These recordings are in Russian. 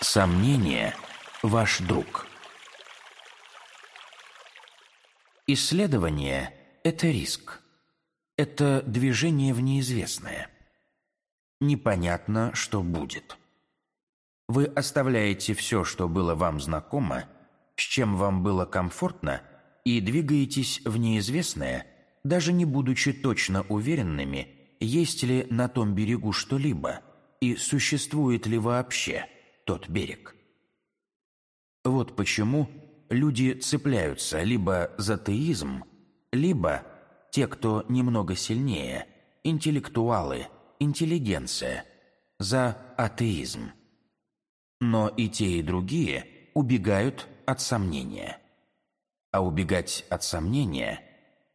Сомнение – ваш друг. Исследование – это риск. Это движение в неизвестное. Непонятно, что будет. Вы оставляете все, что было вам знакомо, с чем вам было комфортно, и двигаетесь в неизвестное, даже не будучи точно уверенными, есть ли на том берегу что-либо и существует ли вообще тот берег. Вот почему люди цепляются либо за теизм, либо те, кто немного сильнее, интеллектуалы, интеллигенция, за атеизм. Но и те, и другие убегают от сомнения. А убегать от сомнения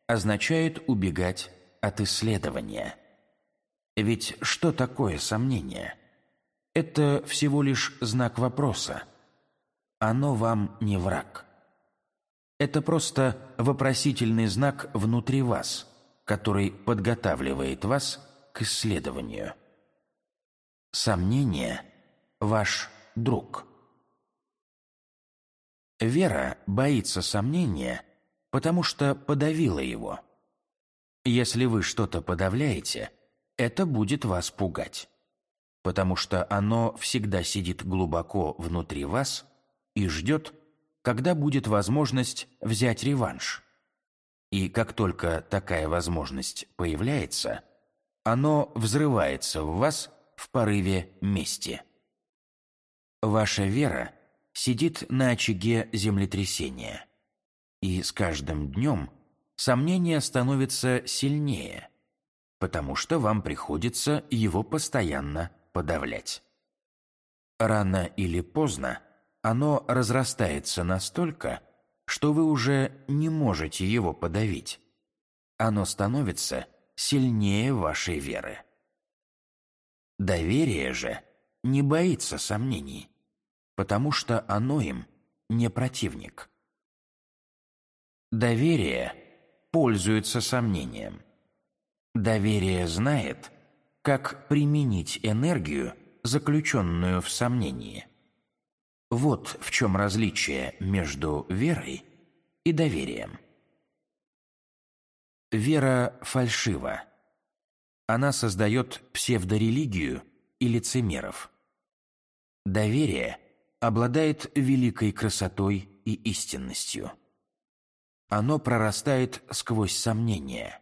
означает убегать от исследования. Ведь что такое сомнение? Это всего лишь знак вопроса. Оно вам не враг. Это просто вопросительный знак внутри вас, который подготавливает вас к исследованию. Сомнение – ваш друг. Вера боится сомнения, потому что подавила его. Если вы что-то подавляете, это будет вас пугать, потому что оно всегда сидит глубоко внутри вас и ждет, когда будет возможность взять реванш. И как только такая возможность появляется, оно взрывается в вас в порыве мести. Ваша вера сидит на очаге землетрясения, и с каждым днем сомнение становится сильнее, потому что вам приходится его постоянно подавлять. Рано или поздно оно разрастается настолько, что вы уже не можете его подавить. Оно становится сильнее вашей веры. Доверие же не боится сомнений потому что оно им не противник. Доверие пользуется сомнением. Доверие знает, как применить энергию, заключенную в сомнении. Вот в чем различие между верой и доверием. Вера фальшива. Она создает псевдорелигию и лицемеров. Доверие обладает великой красотой и истинностью. Оно прорастает сквозь сомнения.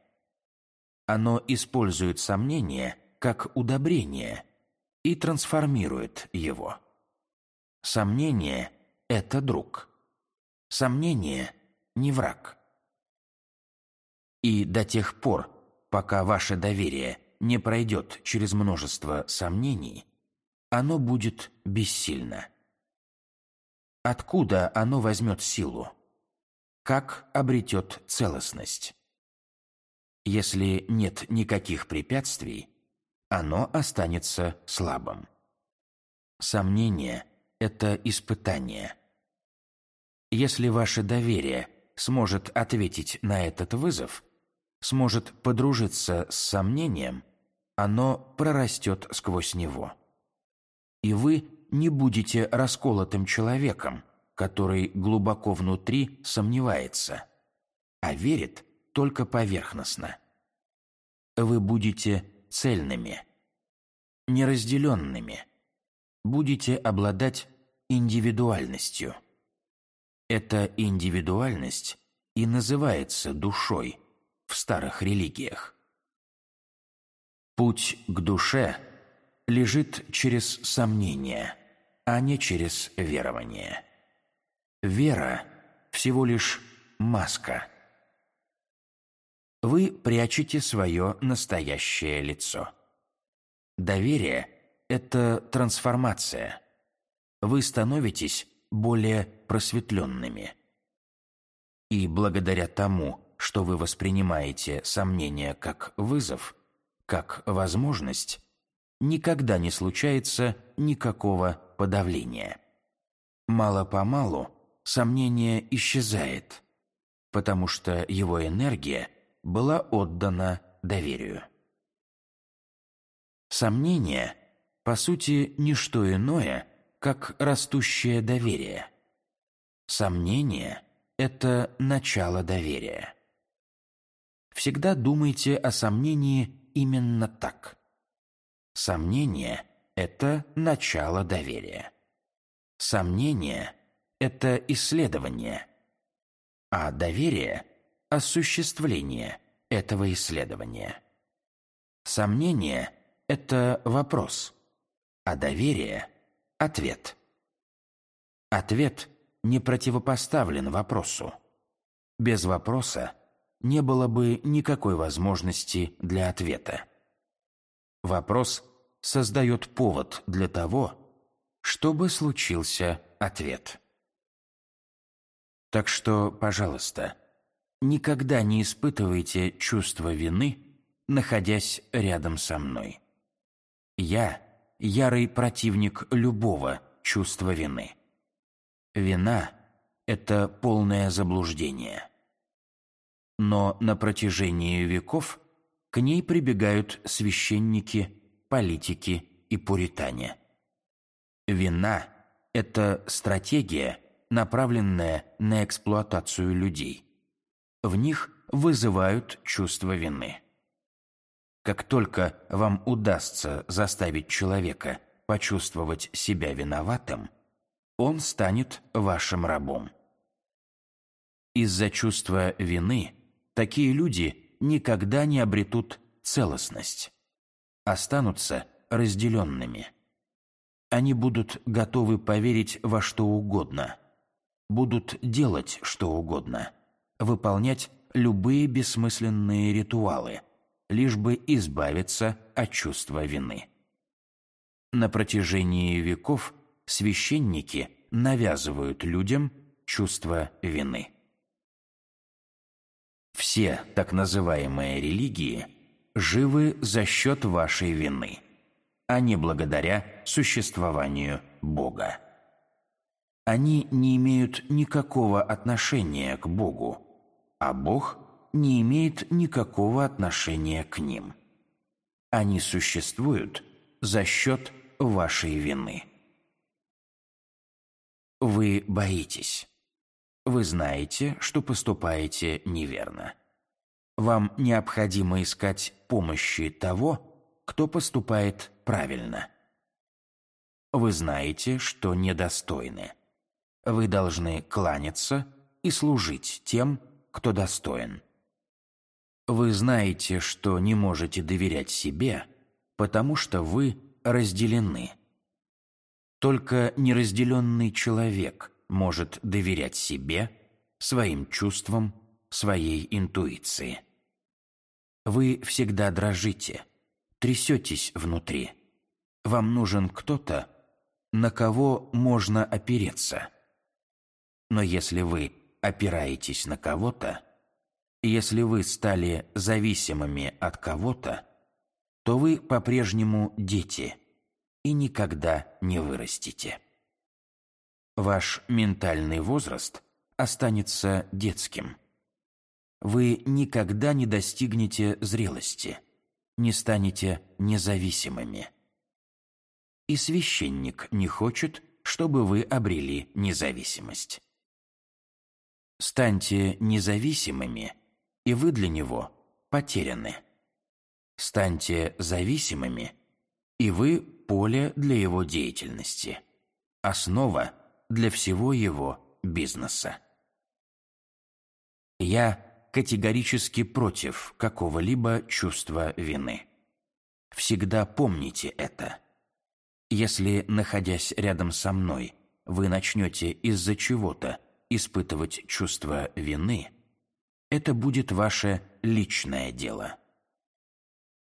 Оно использует сомнение как удобрение и трансформирует его. Сомнение – это друг. Сомнение – не враг. И до тех пор, пока ваше доверие не пройдет через множество сомнений, оно будет бессильно. Откуда оно возьмет силу? Как обретет целостность? Если нет никаких препятствий, оно останется слабым. Сомнение – это испытание. Если ваше доверие сможет ответить на этот вызов, сможет подружиться с сомнением, оно прорастет сквозь него. И вы не будете расколотым человеком, который глубоко внутри сомневается, а верит только поверхностно. Вы будете цельными, неразделенными, будете обладать индивидуальностью. Эта индивидуальность и называется душой в старых религиях. Путь к душе лежит через сомнение – а не через верование. Вера – всего лишь маска. Вы прячете свое настоящее лицо. Доверие – это трансформация. Вы становитесь более просветленными. И благодаря тому, что вы воспринимаете сомнения как вызов, как возможность, никогда не случается никакого подавления. Мало-помалу сомнение исчезает, потому что его энергия была отдана доверию. Сомнение, по сути, не что иное, как растущее доверие. Сомнение – это начало доверия. Всегда думайте о сомнении именно так. Сомнение – это начало доверия. Сомнение – это исследование, а доверие – осуществление этого исследования. Сомнение – это вопрос, а доверие – ответ. Ответ не противопоставлен вопросу. Без вопроса не было бы никакой возможности для ответа. Вопрос создает повод для того, чтобы случился ответ. Так что, пожалуйста, никогда не испытывайте чувство вины, находясь рядом со мной. Я – ярый противник любого чувства вины. Вина – это полное заблуждение. Но на протяжении веков к ней прибегают священники, политики и пуритане. Вина – это стратегия, направленная на эксплуатацию людей. В них вызывают чувство вины. Как только вам удастся заставить человека почувствовать себя виноватым, он станет вашим рабом. Из-за чувства вины такие люди никогда не обретут целостность, останутся разделенными. Они будут готовы поверить во что угодно, будут делать что угодно, выполнять любые бессмысленные ритуалы, лишь бы избавиться от чувства вины. На протяжении веков священники навязывают людям чувство вины. Все так называемые религии живы за счет вашей вины, а не благодаря существованию Бога. Они не имеют никакого отношения к Богу, а Бог не имеет никакого отношения к ним. Они существуют за счет вашей вины. Вы боитесь. Вы знаете, что поступаете неверно. Вам необходимо искать помощи того, кто поступает правильно. Вы знаете, что недостойны. Вы должны кланяться и служить тем, кто достоин. Вы знаете, что не можете доверять себе, потому что вы разделены. Только неразделенный человек может доверять себе, своим чувствам, своей интуиции. Вы всегда дрожите, трясетесь внутри. Вам нужен кто-то, на кого можно опереться. Но если вы опираетесь на кого-то, если вы стали зависимыми от кого-то, то вы по-прежнему дети и никогда не вырастете ваш ментальный возраст останется детским. Вы никогда не достигнете зрелости, не станете независимыми. И священник не хочет, чтобы вы обрели независимость. Станьте независимыми, и вы для него потеряны. Станьте зависимыми, и вы поле для его деятельности. Основа для всего его бизнеса. Я категорически против какого-либо чувства вины. Всегда помните это. Если, находясь рядом со мной, вы начнете из-за чего-то испытывать чувство вины, это будет ваше личное дело.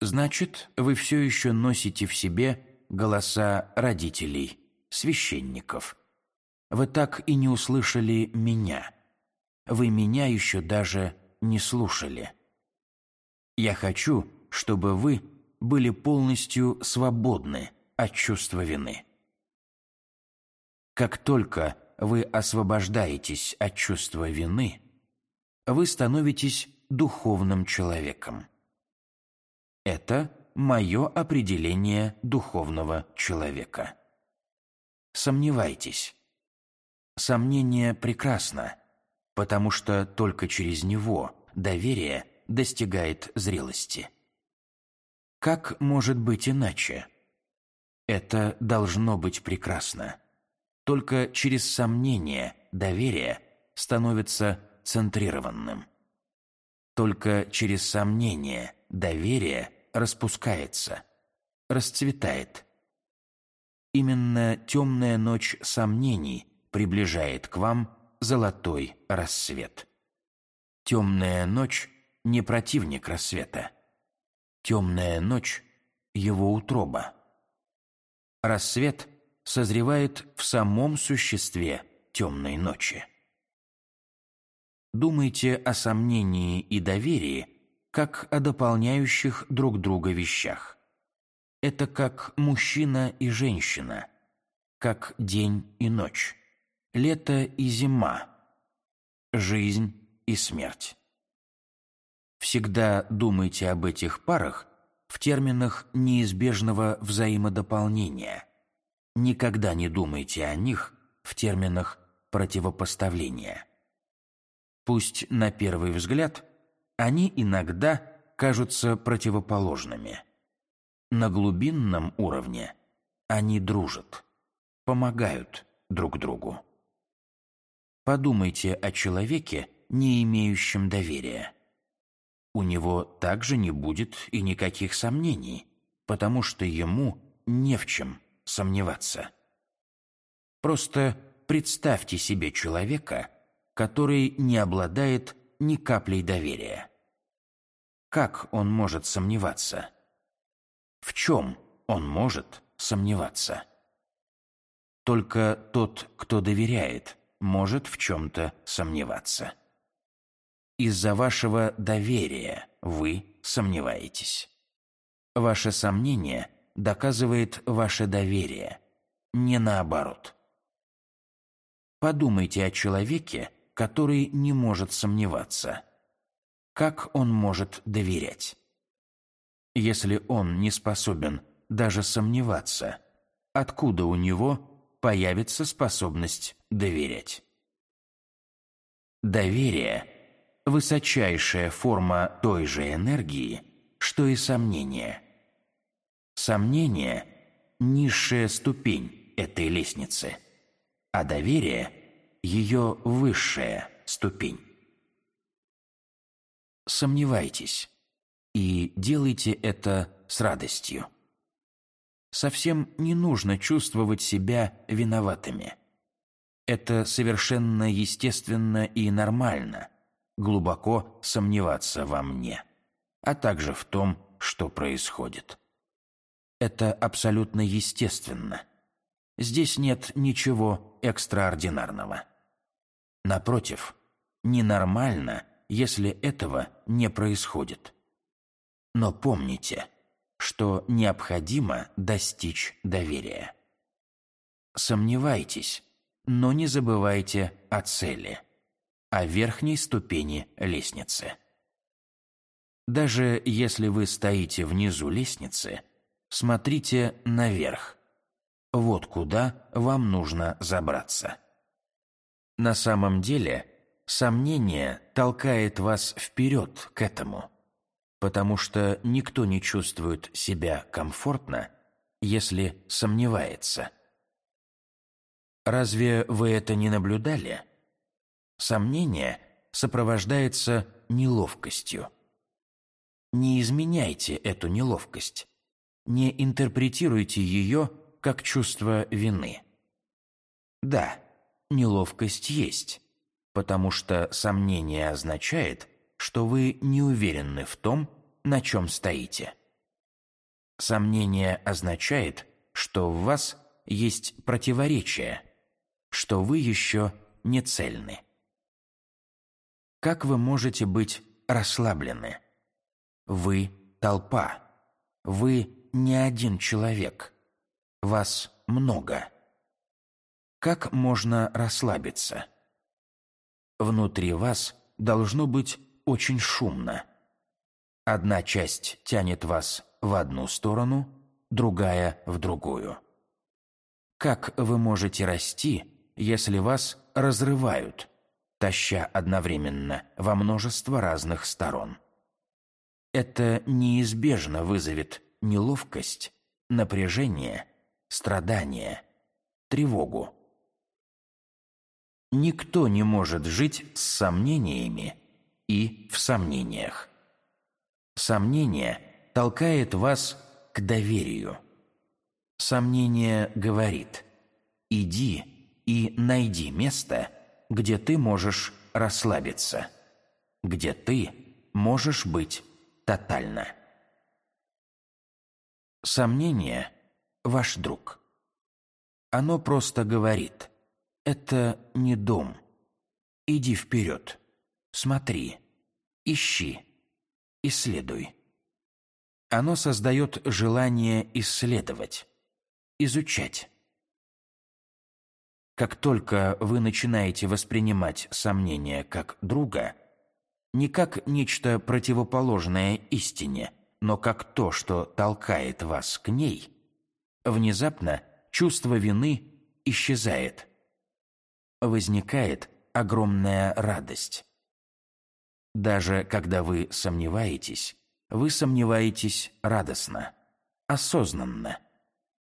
Значит, вы все еще носите в себе голоса родителей, священников – вы так и не услышали меня. Вы меня еще даже не слушали. Я хочу, чтобы вы были полностью свободны от чувства вины. Как только вы освобождаетесь от чувства вины, вы становитесь духовным человеком. Это мое определение духовного человека. Сомневайтесь. Сомнение прекрасно, потому что только через него доверие достигает зрелости. Как может быть иначе? Это должно быть прекрасно. Только через сомнение доверие становится центрированным. Только через сомнение доверие распускается, расцветает. Именно темная ночь сомнений приближает к вам золотой рассвет. Темная ночь – не противник рассвета. Темная ночь – его утроба. Рассвет созревает в самом существе темной ночи. Думайте о сомнении и доверии как о дополняющих друг друга вещах. Это как мужчина и женщина, как день и ночь, лето и зима, жизнь и смерть. Всегда думайте об этих парах в терминах неизбежного взаимодополнения. Никогда не думайте о них в терминах противопоставления. Пусть на первый взгляд они иногда кажутся противоположными. На глубинном уровне они дружат, помогают друг другу. Подумайте о человеке, не имеющем доверия. У него также не будет и никаких сомнений, потому что ему не в чем сомневаться. Просто представьте себе человека, который не обладает ни каплей доверия. Как он может сомневаться? В чем он может сомневаться? Только тот, кто доверяет, может в чем-то сомневаться. Из-за вашего доверия вы сомневаетесь. Ваше сомнение доказывает ваше доверие, не наоборот. Подумайте о человеке, который не может сомневаться. Как он может доверять? Если он не способен даже сомневаться, откуда у него появится способность доверять? Доверие – высочайшая форма той же энергии, что и сомнение. Сомнение – низшая ступень этой лестницы, а доверие – ее высшая ступень. Сомневайтесь и делайте это с радостью. Совсем не нужно чувствовать себя виноватыми. Это совершенно естественно и нормально глубоко сомневаться во мне, а также в том, что происходит. Это абсолютно естественно. Здесь нет ничего экстраординарного. Напротив, ненормально, если этого не происходит. Но помните, что необходимо достичь доверия. Сомневайтесь, но не забывайте о цели, о верхней ступени лестницы. Даже если вы стоите внизу лестницы, смотрите наверх. Вот куда вам нужно забраться. На самом деле, сомнение толкает вас вперед к этому, потому что никто не чувствует себя комфортно, если сомневается. Разве вы это не наблюдали? Сомнение сопровождается неловкостью. Не изменяйте эту неловкость. Не интерпретируйте ее как чувство вины. Да, неловкость есть, потому что сомнение означает, что вы не уверены в том, на чем стоите. Сомнение означает, что в вас есть противоречие, что вы еще не цельны. Как вы можете быть расслаблены? Вы – толпа. Вы не один человек. Вас много. Как можно расслабиться? Внутри вас должно быть очень шумно. Одна часть тянет вас в одну сторону, другая – в другую. Как вы можете расти, если вас разрывают, таща одновременно во множество разных сторон? Это неизбежно вызовет неловкость, напряжение, страдание, тревогу. Никто не может жить с сомнениями и в сомнениях. Сомнение толкает вас к доверию. Сомнение говорит «иди и найди место, где ты можешь расслабиться, где ты можешь быть тотально». Сомнение – ваш друг. Оно просто говорит «это не дом». Иди вперед, смотри, ищи, исследуй. Оно создает желание исследовать, изучать. Как только вы начинаете воспринимать сомнение как друга, не как нечто противоположное истине, но как то, что толкает вас к ней, внезапно чувство вины исчезает. Возникает огромная радость. Даже когда вы сомневаетесь, вы сомневаетесь радостно, осознанно.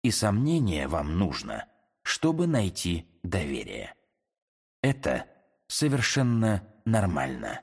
И сомнение вам нужно, чтобы найти доверие. Это совершенно нормально.